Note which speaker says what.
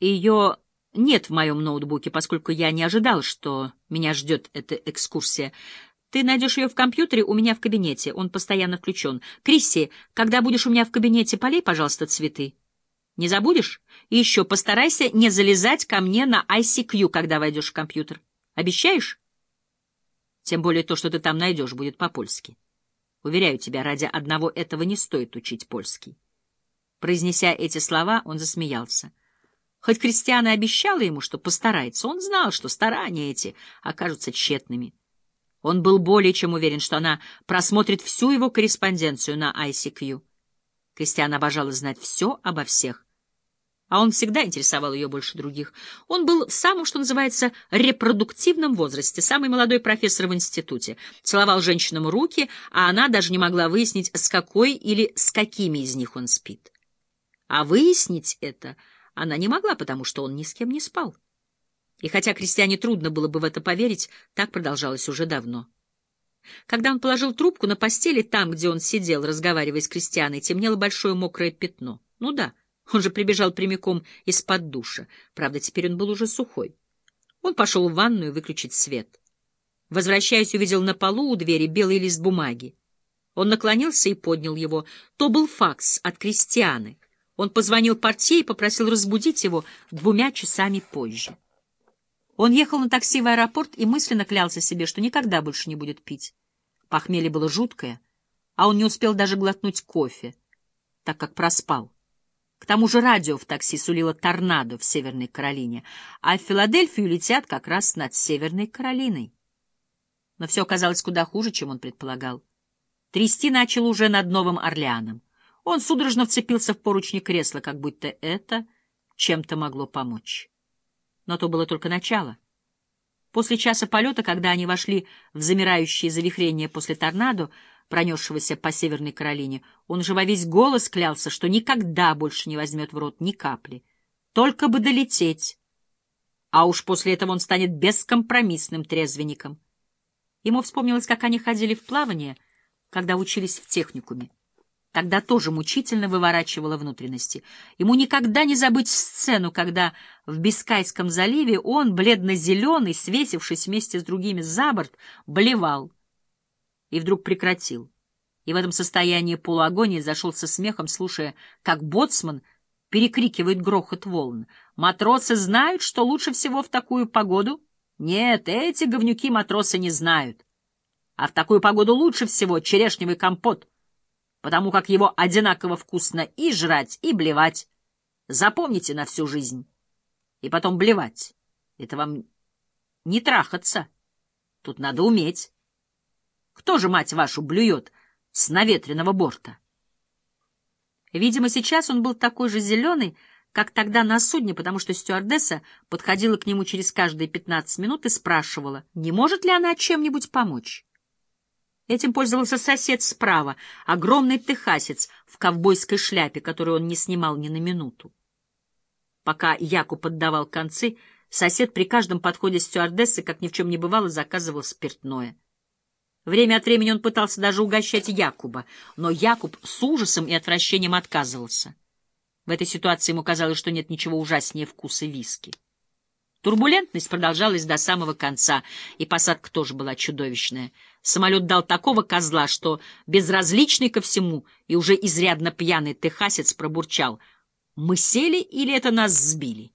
Speaker 1: Ее нет в моем ноутбуке, поскольку я не ожидал, что меня ждет эта экскурсия. Ты найдешь ее в компьютере у меня в кабинете, он постоянно включен. Крисси, когда будешь у меня в кабинете, полей, пожалуйста, цветы. Не забудешь? И еще постарайся не залезать ко мне на ICQ, когда войдешь в компьютер. Обещаешь? Тем более то, что ты там найдешь, будет по-польски. Уверяю тебя, ради одного этого не стоит учить польский. Произнеся эти слова, он засмеялся. Хоть Кристиана обещала ему, что постарается, он знал, что старания эти окажутся тщетными. Он был более чем уверен, что она просмотрит всю его корреспонденцию на ICQ. Кристиана обожала знать все обо всех. А он всегда интересовал ее больше других. Он был в самом, что называется, репродуктивном возрасте, самый молодой профессор в институте. Целовал женщинам руки, а она даже не могла выяснить, с какой или с какими из них он спит. А выяснить это она не могла, потому что он ни с кем не спал. И хотя крестьяне трудно было бы в это поверить, так продолжалось уже давно. Когда он положил трубку на постели, там, где он сидел, разговаривая с крестьяной, темнело большое мокрое пятно. Ну да, он же прибежал прямиком из-под душа. Правда, теперь он был уже сухой. Он пошел в ванную выключить свет. Возвращаясь, увидел на полу у двери белый лист бумаги. Он наклонился и поднял его. То был факс от крестьяны. Он позвонил портье и попросил разбудить его двумя часами позже. Он ехал на такси в аэропорт и мысленно клялся себе, что никогда больше не будет пить. Похмелье было жуткое, а он не успел даже глотнуть кофе, так как проспал. К тому же радио в такси сулило торнадо в Северной Каролине, а в Филадельфию летят как раз над Северной Каролиной. Но все оказалось куда хуже, чем он предполагал. Трясти начал уже над Новым Орлеаном. Он судорожно вцепился в поручни кресла, как будто это чем-то могло помочь. Но то было только начало. После часа полета, когда они вошли в замирающее завихрение после торнадо, пронесшегося по Северной Каролине, он же во весь голос клялся, что никогда больше не возьмет в рот ни капли. Только бы долететь. А уж после этого он станет бескомпромиссным трезвенником. Ему вспомнилось, как они ходили в плавание, когда учились в техникуме. Тогда тоже мучительно выворачивало внутренности. Ему никогда не забыть сцену, когда в Бискайском заливе он, бледно-зеленый, свесившись вместе с другими за борт, блевал. И вдруг прекратил. И в этом состоянии полуагонии зашел со смехом, слушая, как боцман перекрикивает грохот волн. Матросы знают, что лучше всего в такую погоду? Нет, эти говнюки матросы не знают. А в такую погоду лучше всего черешневый компот — потому как его одинаково вкусно и жрать, и блевать. Запомните на всю жизнь. И потом блевать. Это вам не трахаться. Тут надо уметь. Кто же, мать вашу, блюет с наветренного борта? Видимо, сейчас он был такой же зеленый, как тогда на судне, потому что стюардесса подходила к нему через каждые пятнадцать минут и спрашивала, не может ли она чем-нибудь помочь. Этим пользовался сосед справа, огромный техасец в ковбойской шляпе, которую он не снимал ни на минуту. Пока Якуб поддавал концы, сосед при каждом подходе стюардессы, как ни в чем не бывало, заказывал спиртное. Время от времени он пытался даже угощать Якуба, но Якуб с ужасом и отвращением отказывался. В этой ситуации ему казалось, что нет ничего ужаснее вкуса виски. Турбулентность продолжалась до самого конца, и посадка тоже была чудовищная. Самолет дал такого козла, что безразличный ко всему и уже изрядно пьяный техасец пробурчал. «Мы сели или это нас сбили?»